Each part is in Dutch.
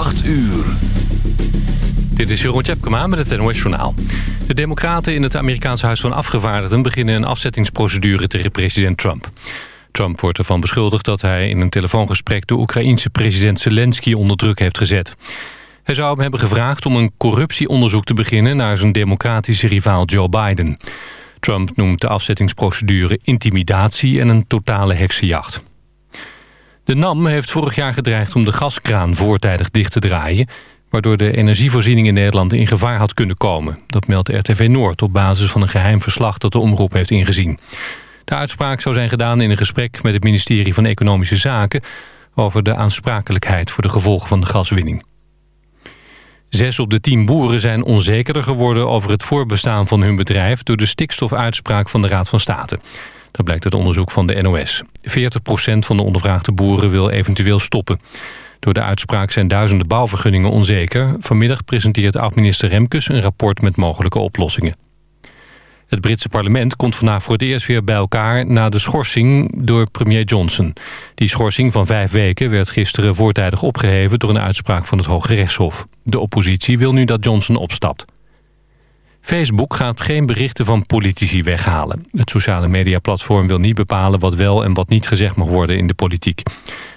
8 uur. Dit is Jeroen Tjepkema met het NOS Journaal. De democraten in het Amerikaanse Huis van Afgevaardigden... beginnen een afzettingsprocedure tegen president Trump. Trump wordt ervan beschuldigd dat hij in een telefoongesprek... de Oekraïense president Zelensky onder druk heeft gezet. Hij zou hem hebben gevraagd om een corruptieonderzoek te beginnen... naar zijn democratische rivaal Joe Biden. Trump noemt de afzettingsprocedure intimidatie en een totale heksenjacht. De NAM heeft vorig jaar gedreigd om de gaskraan voortijdig dicht te draaien... waardoor de energievoorziening in Nederland in gevaar had kunnen komen. Dat meldt RTV Noord op basis van een geheim verslag dat de omroep heeft ingezien. De uitspraak zou zijn gedaan in een gesprek met het ministerie van Economische Zaken... over de aansprakelijkheid voor de gevolgen van de gaswinning. Zes op de tien boeren zijn onzekerder geworden over het voorbestaan van hun bedrijf... door de stikstofuitspraak van de Raad van State. Dat blijkt uit onderzoek van de NOS. 40% van de ondervraagde boeren wil eventueel stoppen. Door de uitspraak zijn duizenden bouwvergunningen onzeker. Vanmiddag presenteert oud-minister Remkes een rapport met mogelijke oplossingen. Het Britse parlement komt vandaag voor het eerst weer bij elkaar... na de schorsing door premier Johnson. Die schorsing van vijf weken werd gisteren voortijdig opgeheven... door een uitspraak van het Hoge Rechtshof. De oppositie wil nu dat Johnson opstapt. Facebook gaat geen berichten van politici weghalen. Het sociale mediaplatform wil niet bepalen wat wel en wat niet gezegd mag worden in de politiek.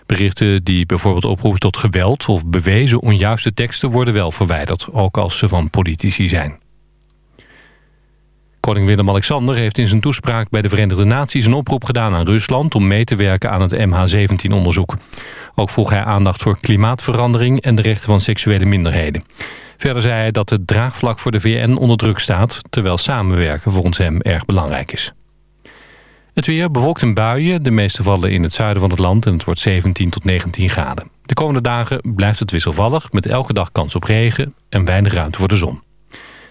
Berichten die bijvoorbeeld oproepen tot geweld of bewezen onjuiste teksten worden wel verwijderd, ook als ze van politici zijn. Koning Willem-Alexander heeft in zijn toespraak bij de Verenigde Naties een oproep gedaan aan Rusland om mee te werken aan het MH17-onderzoek. Ook vroeg hij aandacht voor klimaatverandering en de rechten van seksuele minderheden. Verder zei hij dat het draagvlak voor de VN onder druk staat... terwijl samenwerken volgens hem erg belangrijk is. Het weer bewolkt in buien. De meeste vallen in het zuiden van het land en het wordt 17 tot 19 graden. De komende dagen blijft het wisselvallig... met elke dag kans op regen en weinig ruimte voor de zon.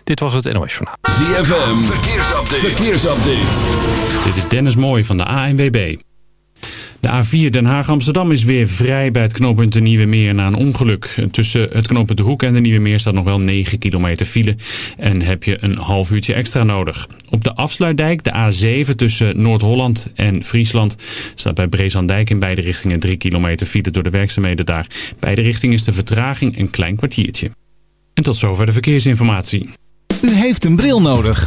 Dit was het NOS Journaal. ZFM, verkeersupdate. verkeersupdate. Dit is Dennis Mooij van de ANWB. De A4 Den Haag-Amsterdam is weer vrij bij het knooppunt de Nieuwe Meer na een ongeluk. Tussen het knooppunt de Hoek en de Nieuwe Meer staat nog wel 9 kilometer file en heb je een half uurtje extra nodig. Op de afsluitdijk, de A7 tussen Noord-Holland en Friesland, staat bij Brezandijk in beide richtingen 3 kilometer file door de werkzaamheden daar. Beide richtingen is de vertraging een klein kwartiertje. En tot zover de verkeersinformatie. U heeft een bril nodig.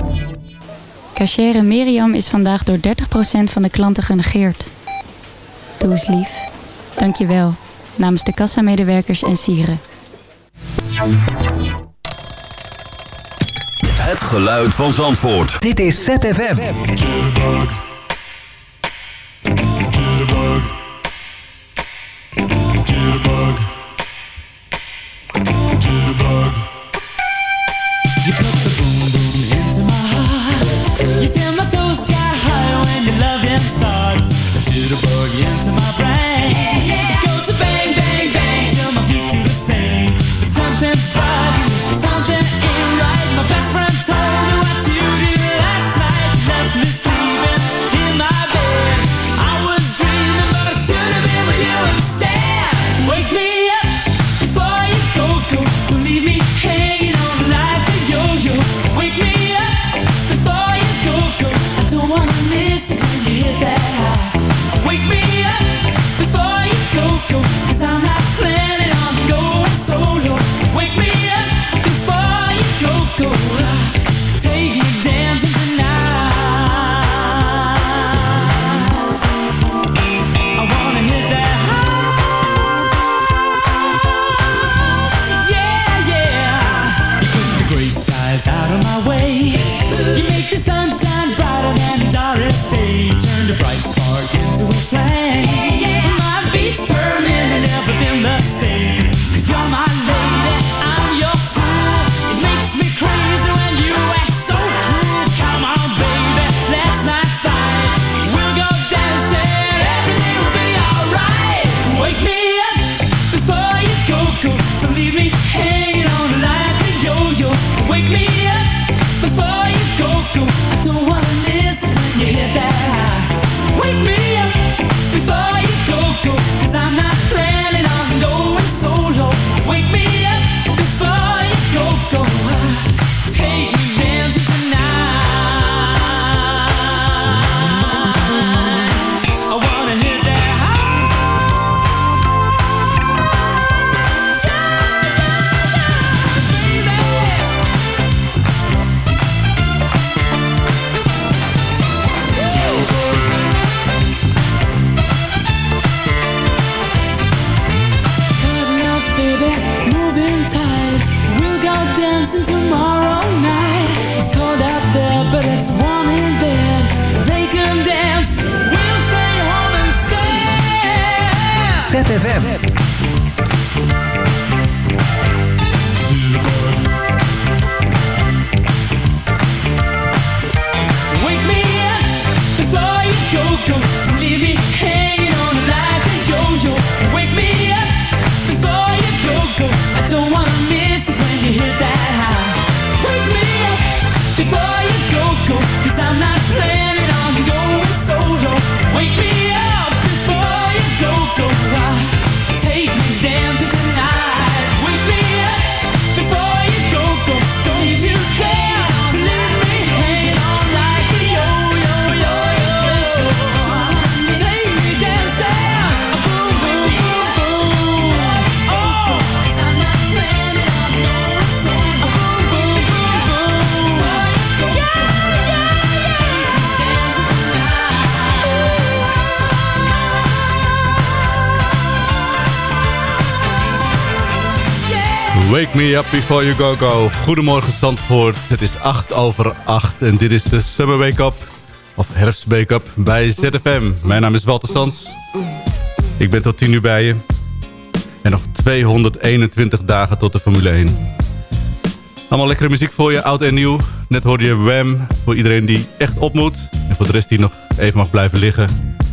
Cachere Miriam is vandaag door 30% van de klanten genegeerd. Doe eens lief. Dank je wel. Namens de kassamedewerkers en sieren. Het geluid van Zandvoort. Dit is ZFM. Wake me up before you go go. Goedemorgen Zandvoort. Het is 8 over 8 en dit is de Summer Wake Up. Of Herfst Wake Up bij ZFM. Mijn naam is Walter Sans. Ik ben tot 10 uur bij je. En nog 221 dagen tot de Formule 1. Allemaal lekkere muziek voor je, oud en nieuw. Net hoorde je Wham voor iedereen die echt op moet. En voor de rest die nog even mag blijven liggen...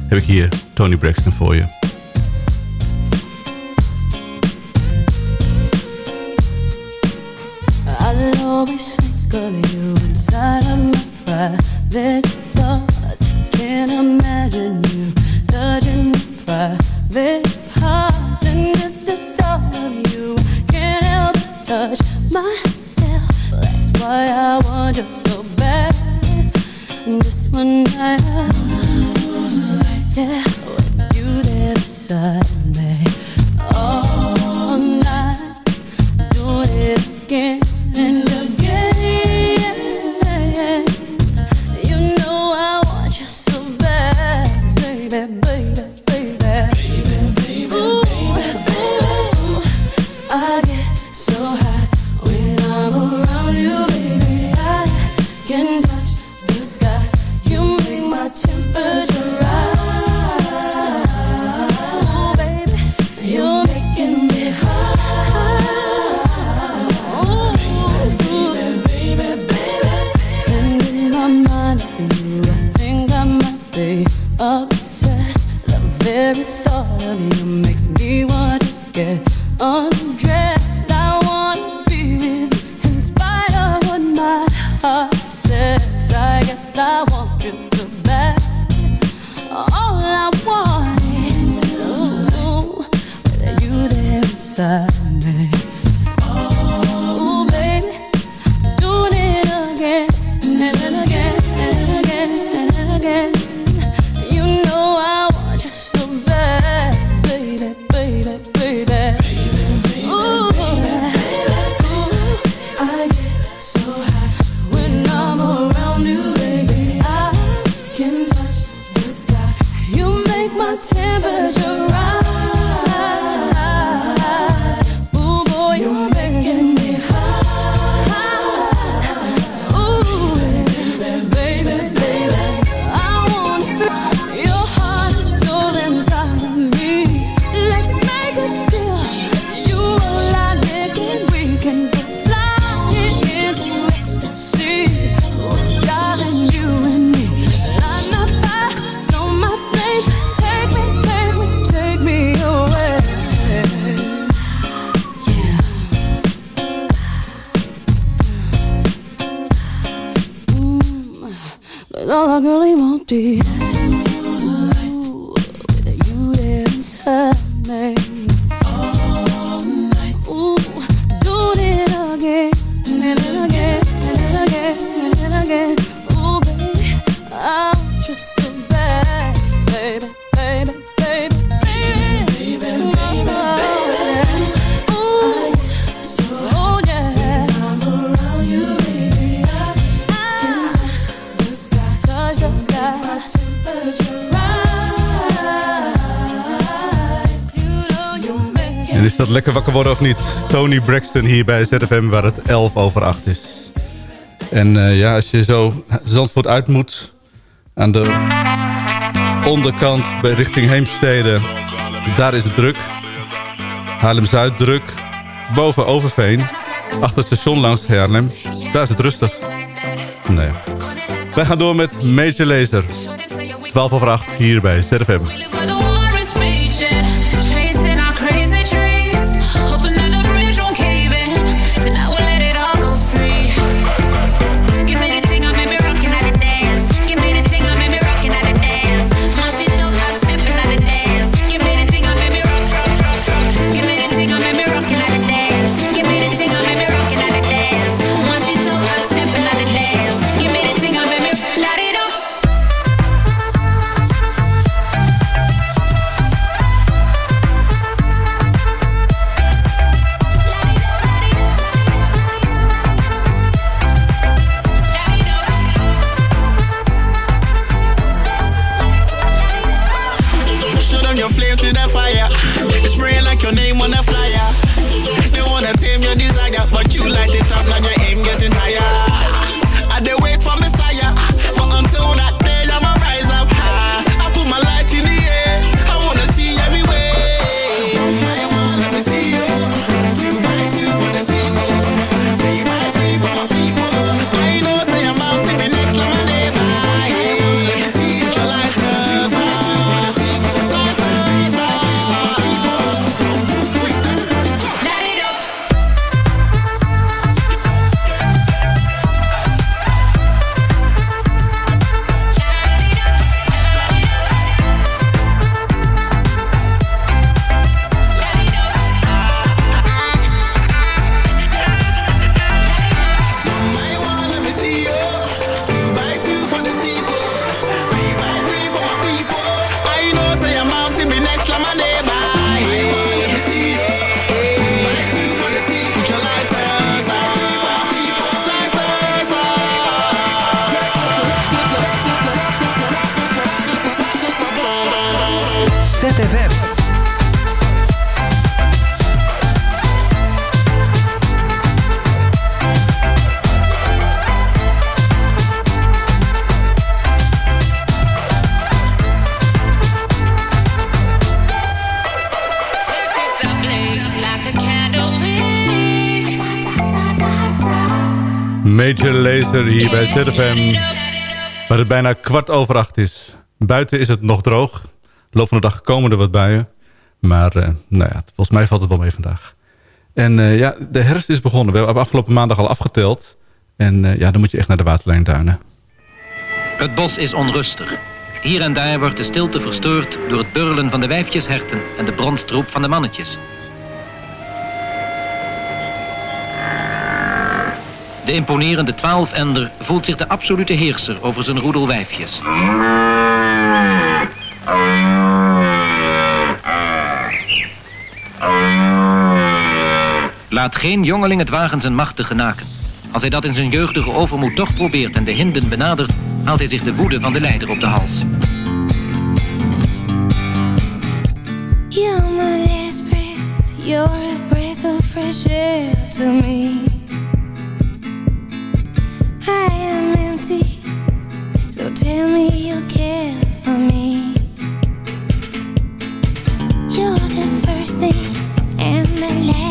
heb ik hier Tony Braxton voor je. Always think of you inside of my private thoughts. Can't imagine you touching my private parts. And just the thought of you can't help but touch myself. That's why I want you so bad. And just one night, yeah, with you there beside me. All night doing it again lekker wakker worden of niet? Tony Braxton hier bij ZFM waar het 11 over 8 is. En eh, ja, als je zo Zandvoort uit moet... aan de onderkant bij richting Heemstede... daar is het druk. Haarlem-Zuid druk. Boven Overveen. Achter het station langs Haarlem. Daar is het rustig. Nee. Wij gaan door met Major Laser. 12 over 8 hier bij ZFM. Hier bij ZFM. Waar het bijna kwart over acht is. Buiten is het nog droog. Loop van de dag komen er wat buien. Maar uh, nou ja, volgens mij valt het wel mee vandaag. En uh, ja, de herfst is begonnen. We hebben afgelopen maandag al afgeteld. En uh, ja, dan moet je echt naar de waterlijn duinen. Het bos is onrustig. Hier en daar wordt de stilte verstoord door het burlen van de wijfjesherten en de bronstroep van de mannetjes. De imponerende twaalfender voelt zich de absolute heerser over zijn roedel wijfjes. Laat geen jongeling het wagen zijn macht te genaken. Als hij dat in zijn jeugdige overmoed toch probeert en de hinden benadert, haalt hij zich de woede van de leider op de hals. You're my last breath, you're a breath of fresh air to me. I am empty, so tell me you care for me. You're the first thing and the last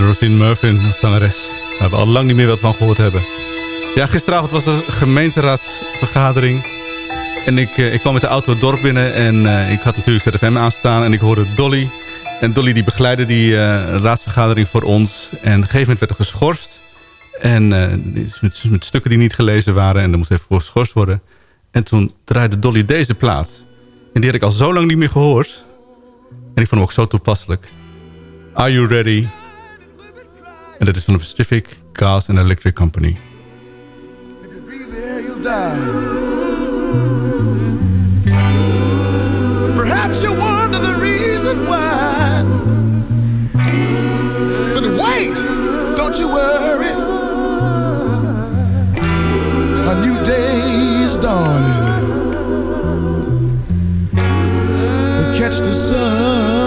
Rosine Murphy zangeres. Waar we al lang niet meer wat van gehoord hebben. Ja, gisteravond was de gemeenteraadsvergadering. En ik, eh, ik kwam met de auto het dorp binnen en eh, ik had natuurlijk ZFM aanstaan en ik hoorde Dolly. En Dolly die begeleidde die eh, raadsvergadering voor ons. En op een gegeven moment werd er geschorst. En met, met stukken die niet gelezen waren. En er moest even voor geschorst worden. En toen draaide Dolly deze plaat. En die had ik al zo lang niet meer gehoord. En ik vond hem ook zo toepasselijk. Are You Ready? En dat is van de Pacific Gas and Electric Company. there you'll die. Perhaps you wonder the reason why. But wait, don't you worry. A new day is dawning. Catch the sun.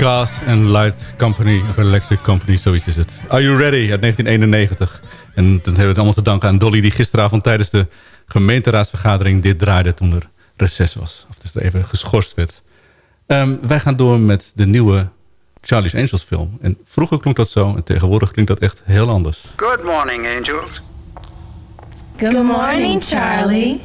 Gas and Light Company, of Electric Company, zoiets is het. Are You Ready uit 1991. En dan hebben we het allemaal te danken aan Dolly... die gisteravond tijdens de gemeenteraadsvergadering dit draaide toen er reces was. Of dus er even geschorst werd. Ehm, wij gaan door met de nieuwe Charlie's Angels film. En vroeger klonk dat zo en tegenwoordig klinkt dat echt heel anders. Good morning, angels. Good morning, Charlie.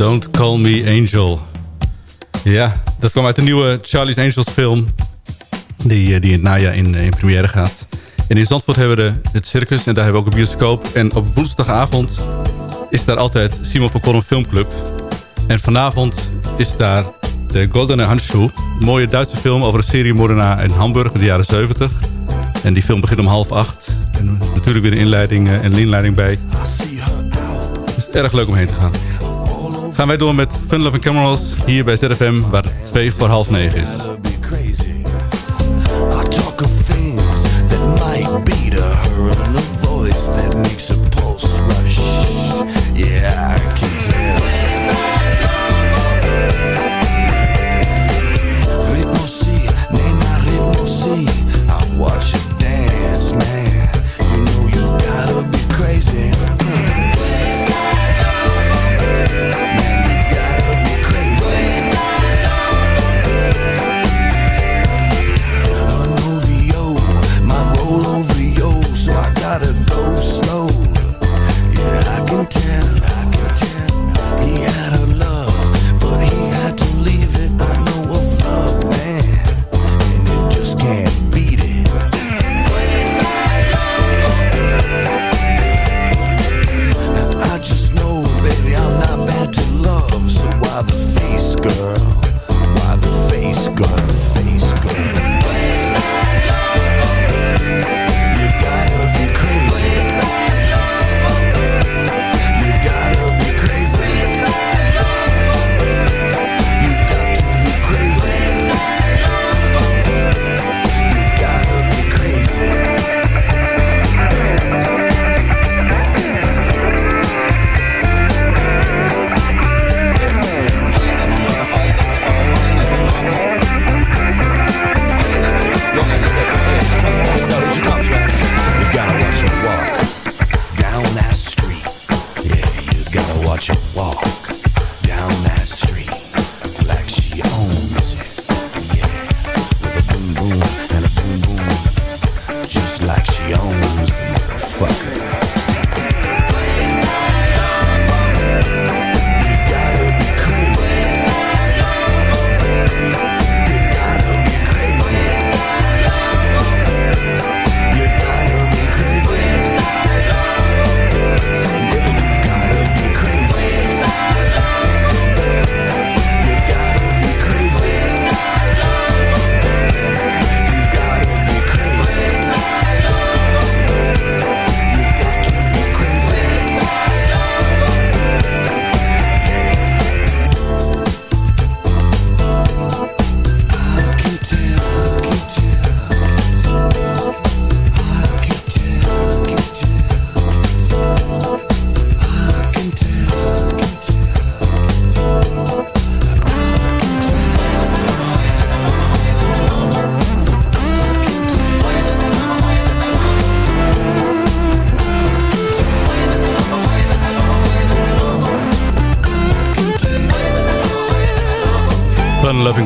Don't Call Me Angel. Ja, dat kwam uit de nieuwe Charlie's Angels film. Die, eh, die in het najaar in, eh, in première gaat. En in Zandvoort hebben we de, het circus en daar hebben we ook een bioscoop. En op woensdagavond is daar altijd Simon van Filmclub. En vanavond is daar de Goldene Handschuh. Een mooie Duitse film over een serie moordenaar in Hamburg in de jaren 70. En die film begint om half acht. En natuurlijk weer een inleiding eh, en een inleiding bij. Het is erg leuk om heen te gaan gaan wij door met Fun Loving Camerals hier bij ZFM, waar het 2 voor half 9 is.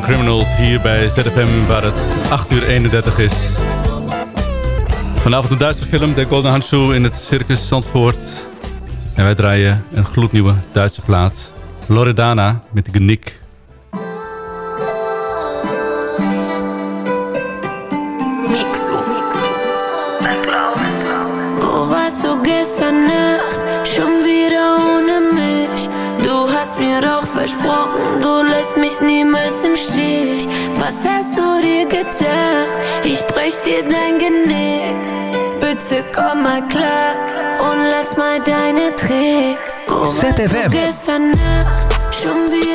Criminals hier bij ZFM waar het 8 uur 31 is. Vanavond een Duitse film, De Golden Handschuh in het Circus Zandvoort. En wij draaien een gloednieuwe Duitse plaat. Loredana met Genick. Mixo. Wo warst du gestern Nacht? Schon wieder ohne mich. Du hast mir auch versprochen, du lässt mich niemals im Stich. Was hast du dir gedacht? Ich brech dir dein Genick. Bitte komm mal klar und lass mal deine Tricks. Du ZFM. gestern Nacht? Schon wieder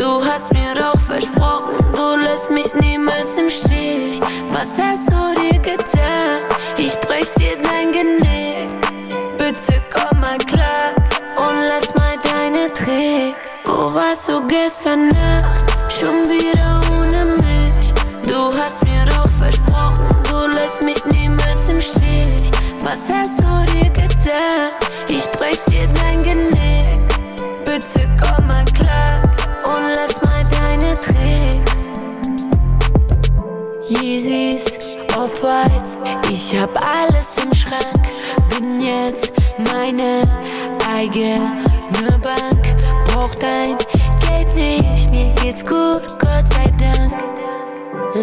Du hast mir auch versprochen, du lässt mich niemals im Stich. Was hast du dir gedacht? Ich brech dir dein Genick. Bitte komm mal klar und lass mal deine Tricks. Wo warst du gestern Nacht? Schon wieder ohne mich. Du hast mir auch versprochen, du lässt mich niemals im Stich. Was hast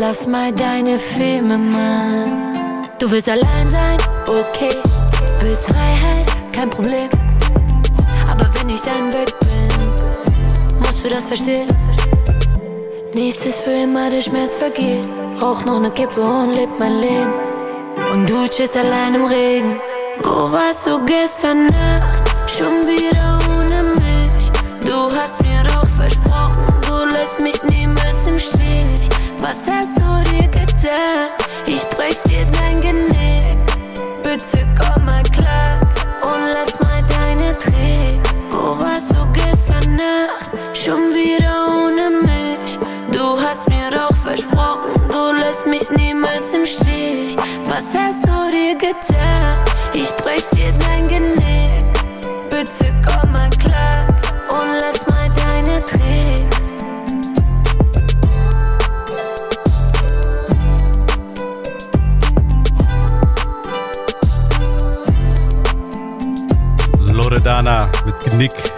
Lass mal deine Filme machen. Du willst allein sein, okay. Willst Freiheit, kein Problem. Aber wenn ich dann weg bin, musst du das verstehen. Nichts ist für immer, der Schmerz vergeht. Rauch noch ne Kippe und leb mein Leben. Und du chillst allein im Regen. Wo warst du gestern Nacht? Schon wieder ohne mich. Du hast mir auch versprochen, du lässt mich niemals im Stich. Was hast denn ich Genick.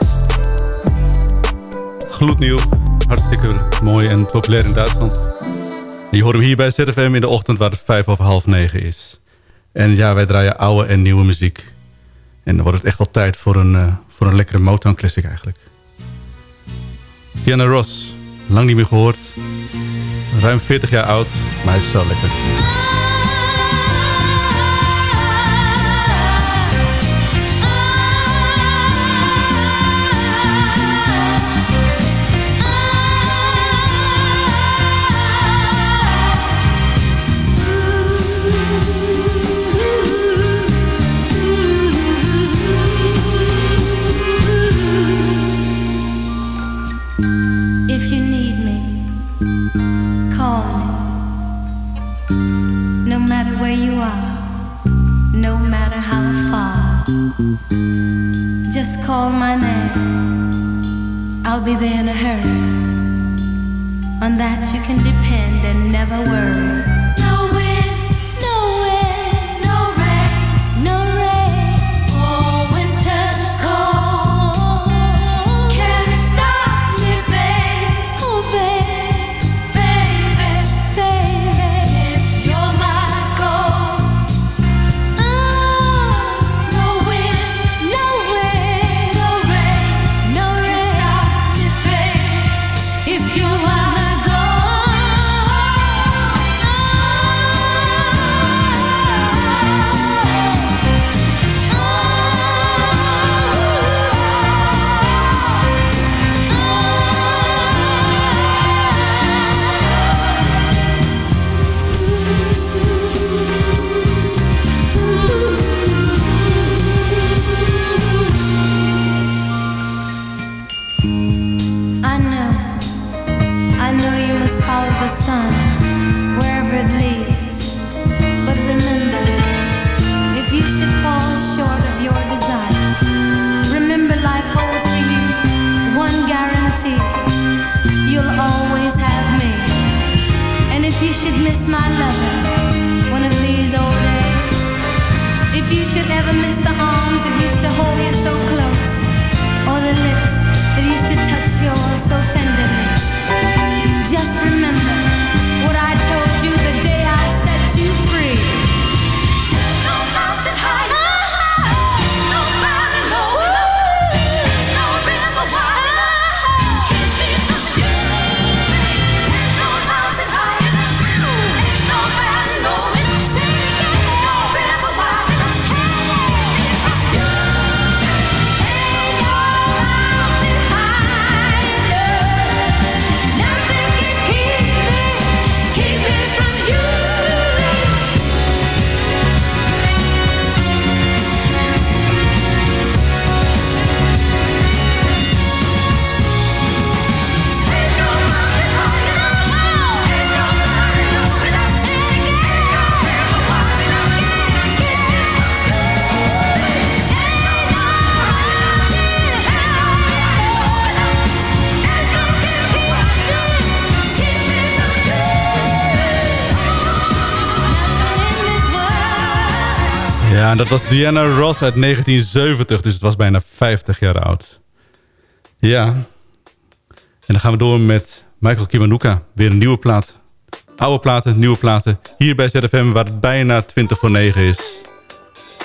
Gloednieuw. Hartstikke mooi en populair in Duitsland. En je hoort hem hier bij ZFM in de ochtend waar het vijf over half negen is. En ja, wij draaien oude en nieuwe muziek. En dan wordt het echt wel tijd voor een, eh, voor een lekkere Motown classic eigenlijk. Diana Ross, lang niet meer gehoord. Ruim 40 jaar oud, maar hij is zo lekker. You'll always have me. And if you should miss my loving one of these old days, if you should ever miss the arms that used to hold you so close, or the lips that used to touch yours so tenderly, just remember En dat was Diana Ross uit 1970, dus het was bijna 50 jaar oud. Ja. En dan gaan we door met Michael Kiwanuka. Weer een nieuwe plaat. Oude platen, nieuwe platen. Hier bij ZFM, waar het bijna 20 voor 9 is.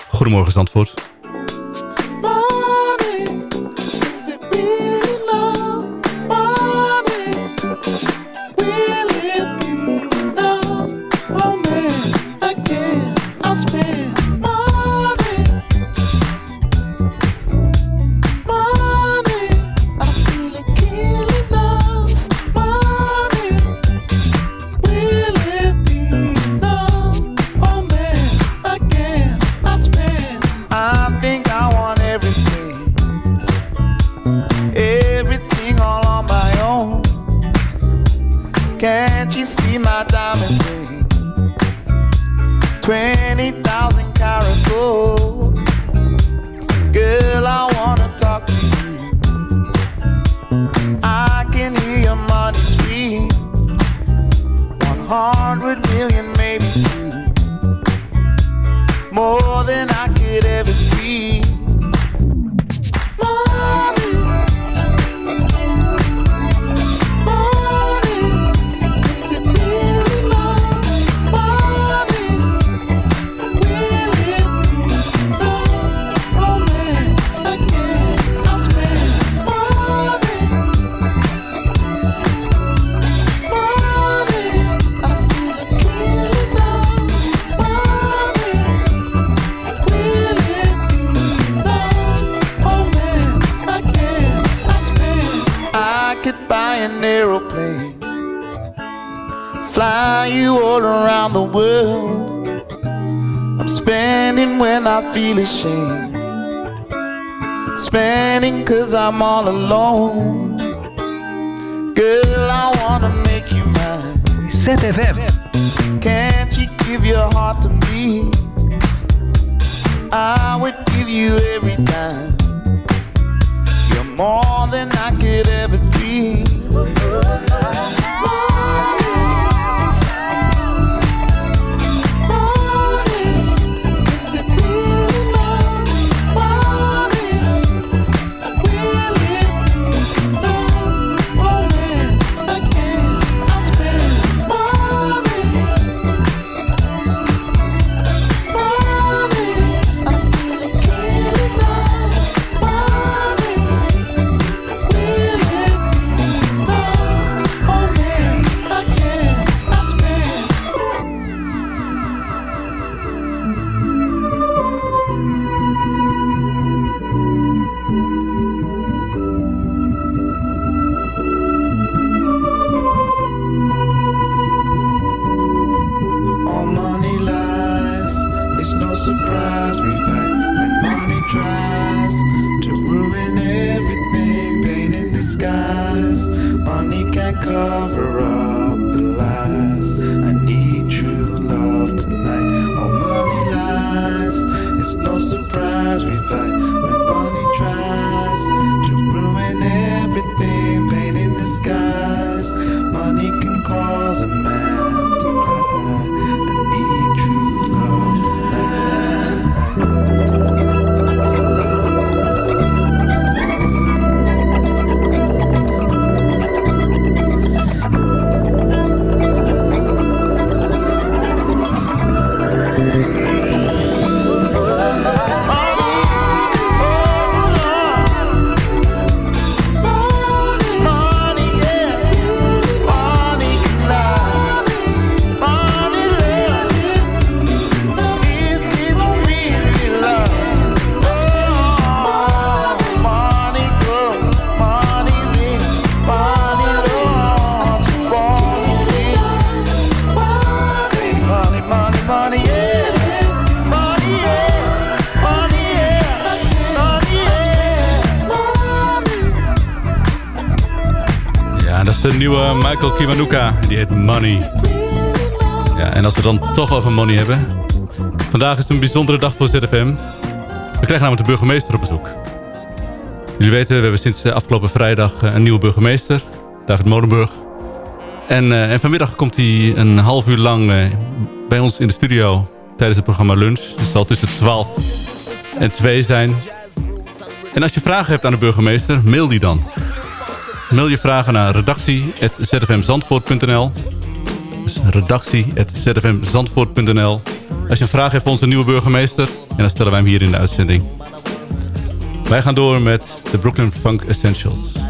Goedemorgen, Zandvoort. All alone. Girl, I wanna make you mine. ZFM. Can't you give your heart to me? I would give you every dime. You're more than I could ever dream. Nieuwe Michael Kiwanuka. Die heet Money. Ja, en als we dan toch over money hebben. Vandaag is een bijzondere dag voor ZFM. We krijgen namelijk de burgemeester op bezoek. Jullie weten, we hebben sinds de afgelopen vrijdag eh, een nieuwe burgemeester. David Molenburg. En, eh, en vanmiddag komt hij een half uur lang eh, bij ons in de studio tijdens het programma Lunch. Het zal tussen 12 en 2 zijn. En als je vragen hebt aan de burgemeester, mail die dan. Mail je vragen naar redactie.zfmzandvoort.nl Dus redactie.zfmzandvoort.nl Als je een vraag hebt voor onze nieuwe burgemeester... en dan stellen wij hem hier in de uitzending. Wij gaan door met de Brooklyn Funk Essentials.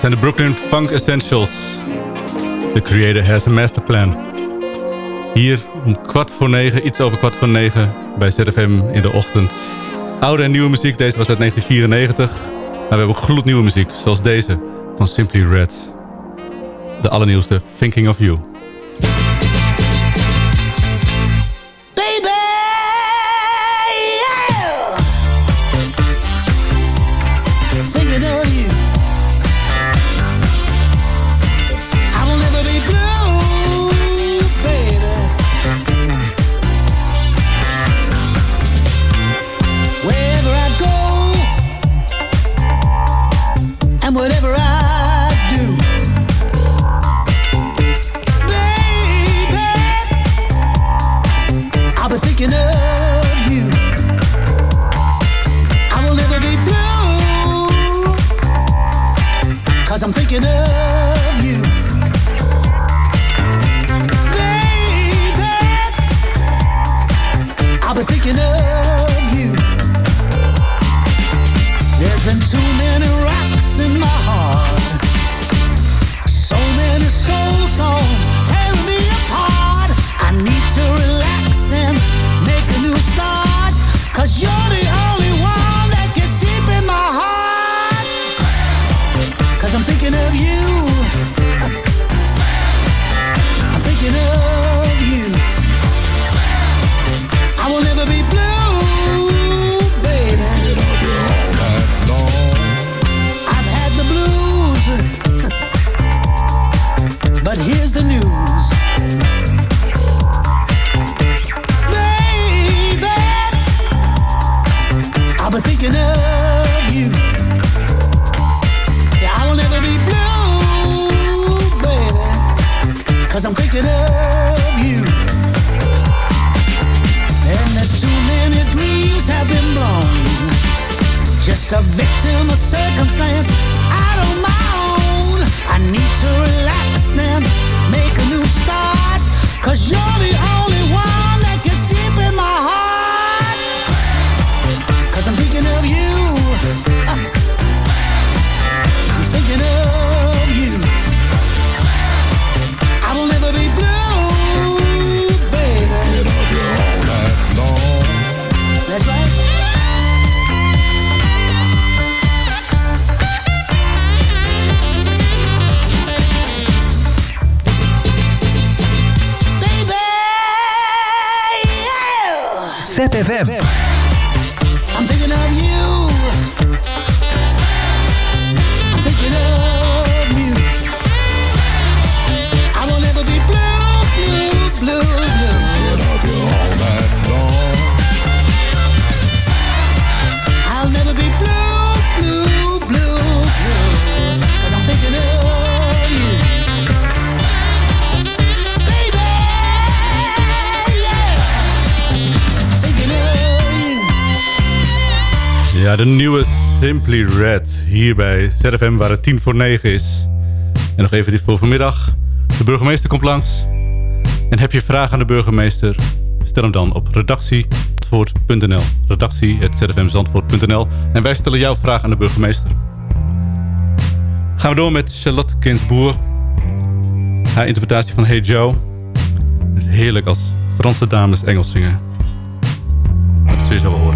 Dit zijn de Brooklyn Funk Essentials. The creator has a master plan. Hier om kwart voor negen, iets over kwart voor negen... bij ZFM in de ochtend. Oude en nieuwe muziek, deze was uit 1994. Maar we hebben ook gloednieuwe muziek, zoals deze van Simply Red. De allernieuwste Thinking of You. Simply Red hier bij ZFM waar het tien voor negen is. En nog even dit voor vanmiddag. De burgemeester komt langs. En heb je vragen aan de burgemeester? Stel hem dan op redactie.zandvoort.nl redactie.zfmzandvoort.nl En wij stellen jouw vraag aan de burgemeester. Gaan we door met Charlotte Kinsboer. Haar interpretatie van Hey Joe. Het is heerlijk als Franse dames Engels zingen. Dat zul je zo wel.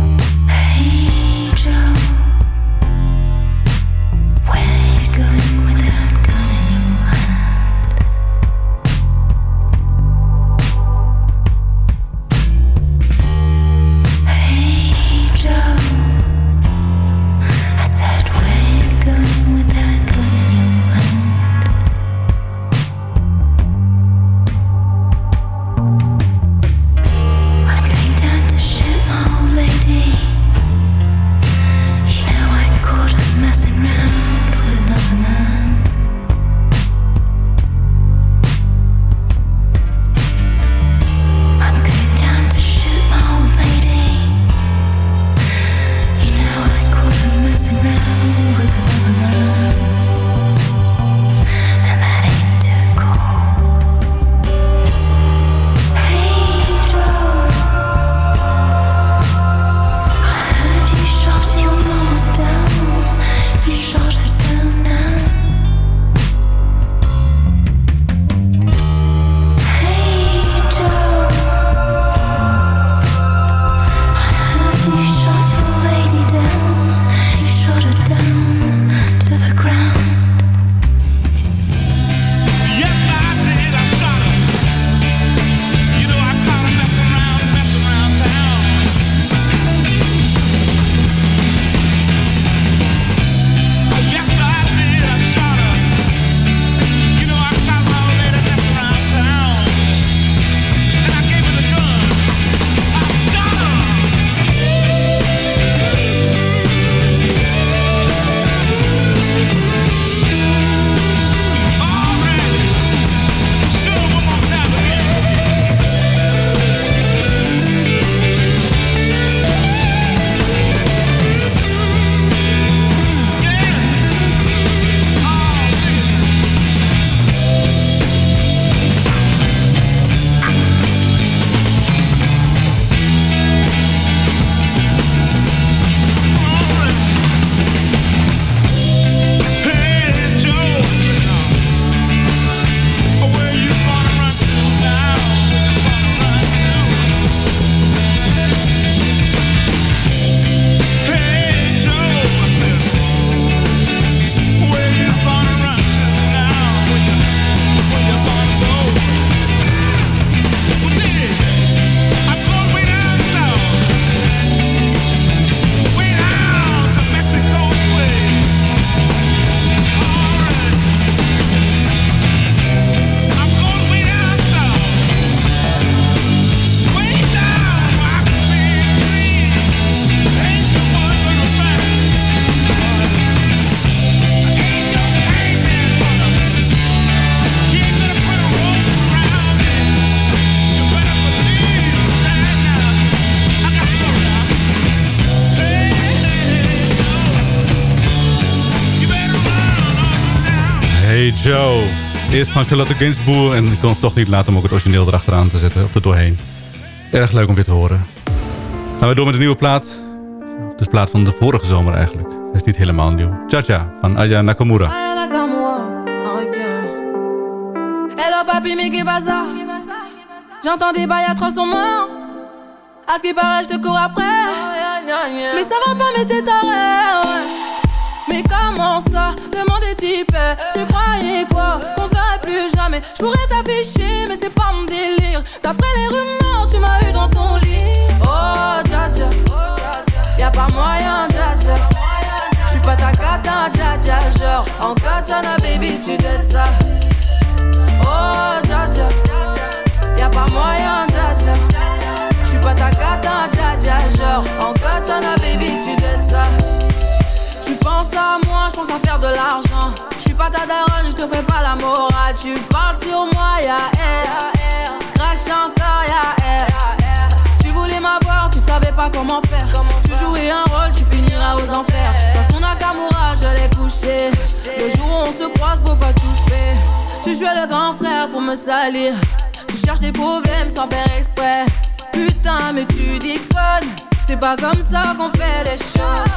Eerst van Charlotte Gainsbourg en ik kon het toch niet laten om ook het origineel erachteraan te zetten. Of er doorheen. Erg leuk om weer te horen. Gaan we door met een nieuwe plaat. Het is plaat van de vorige zomer eigenlijk. Het is niet helemaal nieuw. Cha-Cha van Aya Nakamura. Kamura, oh ok. Hello papi, mais pas ça J'entends des bails à 300 morts. À ce qui paraît, je te cours après. Mais ça va pas, mais t'es taré, ouais. Mais comment ça Le monde est type. Tu croyais quoi plus jamais. Je pourrais t'afficher, mais c'est pas mon délire. D'après les rumeurs, tu m'as eu dans ton lit. Oh, dja dja. Y'a pas moyen, dja dja. J'suis pas ta cata, dja dja. Genre, en katana, baby, tu t'aides ça. Oh, dja dja. Y'a pas moyen, dja dja. J'suis pas ta cata, dja. Genre, en katana, baby, tu t'aides ça. Tu penses à moi, je pense à faire de l'argent. Je suis pas ta daronne, je te fais pas la morale. Tu parles sur moi, y'a air. Crash encore, y'a air. Tu voulais m'avoir, tu savais pas comment faire. tu jouais un rôle, tu finiras aux enfers. Dans son Nakamura, je l'ai couché. Le jour où on se croise, faut pas tout faire. Tu jouais le grand frère pour me salir. Tu cherches des problèmes sans faire exprès. Putain, mais tu déconnes. C'est pas comme ça qu'on fait les choses.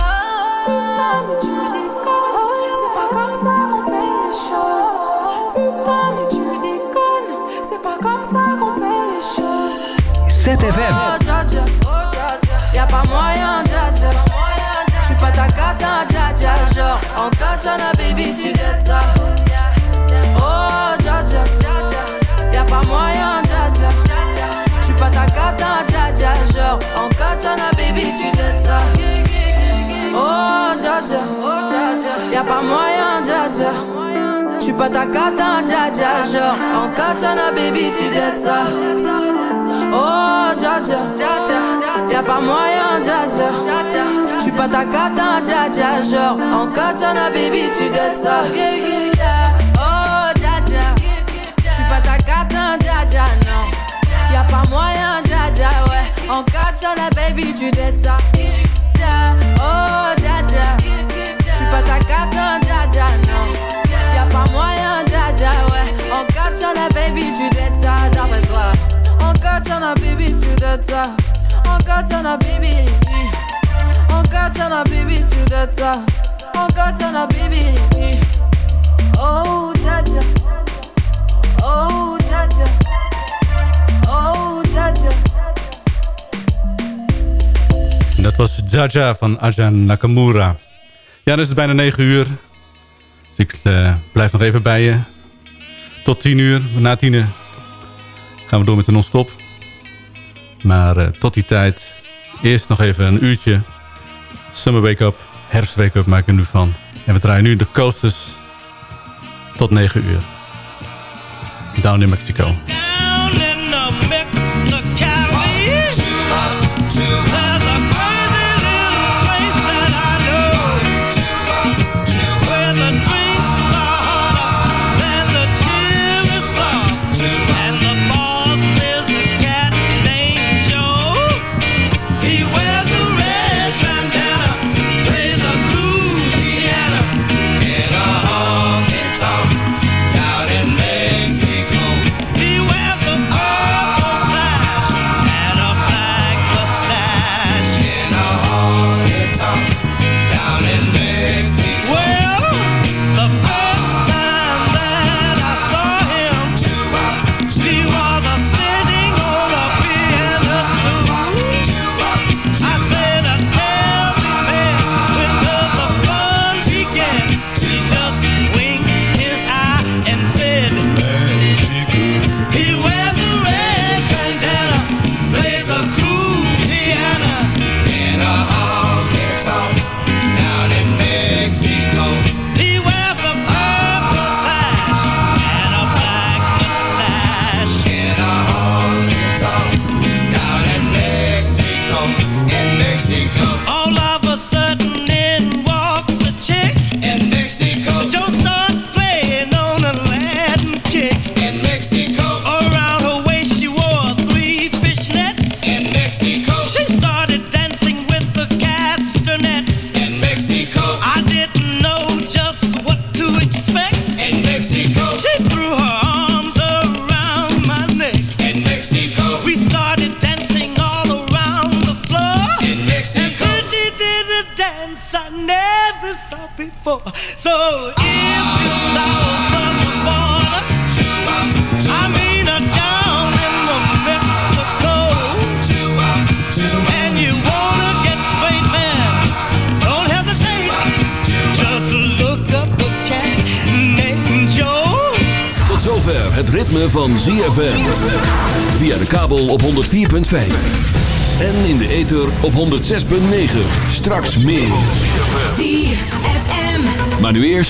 Putain, mais tu déconnes. C'est pas comme ça qu'on fait les choses. Putain, mais tu déconnes. C'est pas comme ça qu'on fait les choses. ZFM. Oh, dja dja. Y'a pas moyen, dja dja. J'suis pas ta cata, dja dja. Genre, en katana, baby, tu dettes ça. Oh, dja dja. Y'a pas moyen, pas ta cata, dja dja. Genre, en katana, baby, tu dettes ça. Oh, dja dja. Y'a pas moyen, dja dja. J'suis pas ta cata, dja dja. Genre, en katana, baby, tu dettes ça. Oh, dja dja. Y'a pas moyen, dja dja. J'suis pas ta cata, dja dja. Genre, en katana, baby, tu dettes ça. sur la baby, tu dettes ça. Oh, dada. J'suis pas ta carte, dada, non. Y'a pas moyen, dada, ouais. On garde la baby, tu dettes ça. On garde la baby, tu dettes ça. On garde la baby. On garde la baby, tu dettes ça. On garde la baby. Oh, dada. Oh, dada. Oh, dada. Dat was Jaja van Aja Nakamura. Ja, dan is bijna 9 uur. Dus ik eh, blijf nog even bij je. Tot 10 uur. Na 10 uur gaan we door met de non-stop. Maar eh, tot die tijd eerst nog even een uurtje. Summer Wake Up, Herfst Wake Up maak ik er nu van. En we draaien nu de Coasters tot 9 uur. Down in Mexico.